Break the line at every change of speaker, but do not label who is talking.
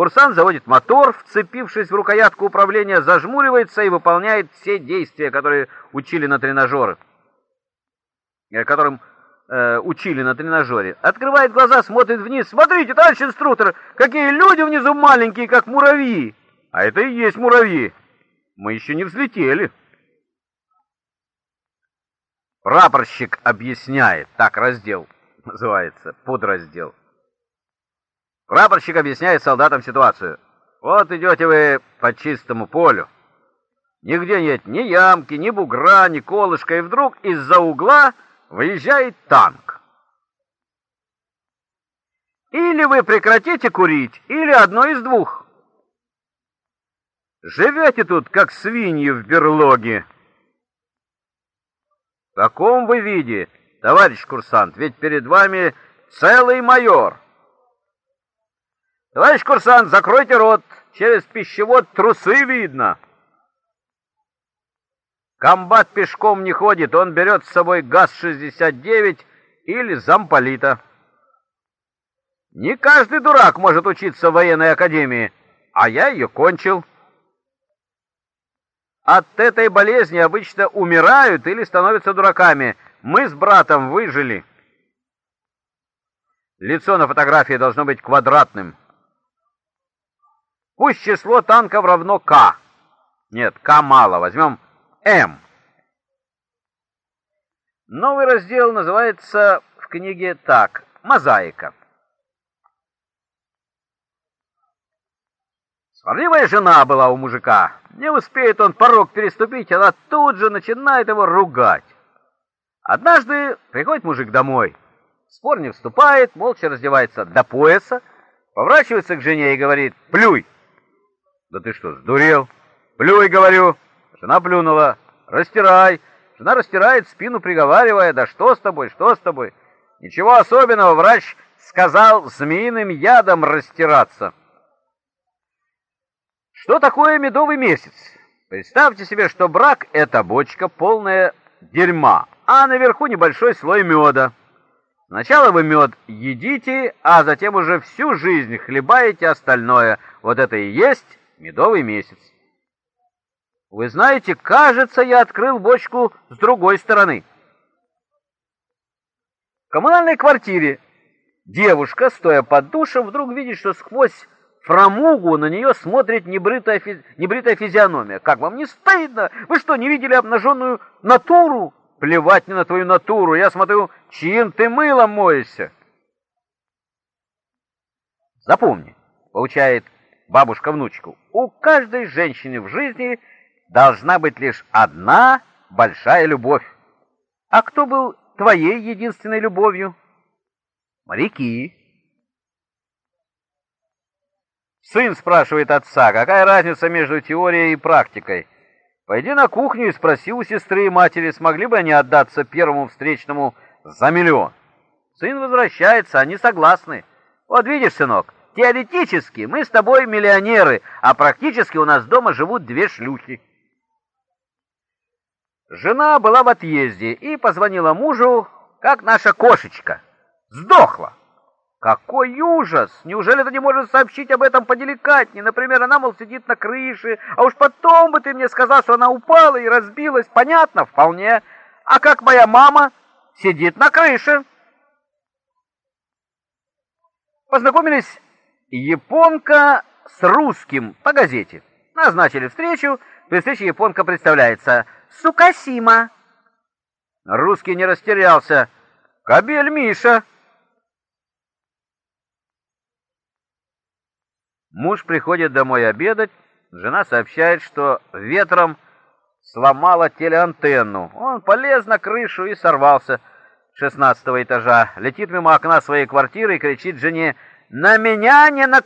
Курсант заводит мотор, вцепившись в рукоятку управления, зажмуривается и выполняет все действия, которые учили на тренажере, э, которым э, учили на тренажере. Открывает глаза, смотрит вниз. Смотрите, товарищ инструктор, какие люди внизу маленькие, как муравьи. А это и есть муравьи. Мы еще не взлетели. Прапорщик объясняет, так раздел называется, подраздел. Прапорщик объясняет солдатам ситуацию. Вот идете вы по чистому полю. Нигде нет ни ямки, ни бугра, ни колышка, и вдруг из-за угла выезжает танк. Или вы прекратите курить, или одно из двух. Живете тут, как свиньи в берлоге. В таком вы виде, товарищ курсант, ведь перед вами целый майор. Товарищ курсант, закройте рот, через пищевод трусы видно. Комбат пешком не ходит, он берет с собой ГАЗ-69 или замполита. Не каждый дурак может учиться в военной академии, а я ее кончил. От этой болезни обычно умирают или становятся дураками. Мы с братом выжили. Лицо на фотографии должно быть квадратным. Пусть число танков равно К. Нет, К мало, возьмем М. Новый раздел называется в книге так «Мозаика». Сварливая жена была у мужика. Не успеет он порог переступить, она тут же начинает его ругать. Однажды приходит мужик домой. Спор не вступает, молча раздевается до пояса, поворачивается к жене и говорит «Плюй!» «Да ты что, сдурел?» «Плюй!» — говорю. Жена плюнула. «Растирай!» Жена растирает спину, приговаривая «Да что с тобой, что с тобой?» Ничего особенного, врач сказал змеиным ядом растираться. Что такое медовый месяц? Представьте себе, что брак — это бочка, полная дерьма, а наверху небольшой слой меда. Сначала вы мед едите, а затем уже всю жизнь хлебаете остальное. Вот это и есть медовый месяц. Вы знаете, кажется, я открыл бочку с другой стороны. В коммунальной квартире девушка, стоя под душем, вдруг видит, что сквозь фрамугу на нее смотрит небритая, физ... небритая физиономия. Как вам не стыдно? Вы что, не видели обнаженную натуру? Плевать мне на твою натуру. Я смотрю, чьим ты мылом моешься. Запомни, получает бабушка внучку, у каждой женщины в жизни должна быть лишь одна большая любовь. А кто был твоей единственной любовью? Моряки. Сын спрашивает отца, какая разница между теорией и практикой. Пойди на кухню и спроси у сестры и матери, смогли бы они отдаться первому встречному за миллион. Сын возвращается, они согласны. Вот видишь, сынок, теоретически мы с тобой миллионеры, а практически у нас дома живут две шлюхи. Жена была в отъезде и позвонила мужу, как наша кошечка. Сдохла. Какой ужас! Неужели ты не можешь сообщить об этом поделикатнее? Например, она, мол, сидит на крыше, а уж потом бы ты мне сказал, что она упала и разбилась. Понятно? Вполне. А как моя мама сидит на крыше? Познакомились японка с русским по газете. Назначили встречу. При встрече японка представляется. Сукасима. Русский не растерялся. Кабель Миша. Муж приходит домой обедать, жена сообщает, что ветром сломала телеантенну. Он полез на крышу и сорвался с шестнадцатого этажа, летит мимо окна своей квартиры и кричит жене «На меня не на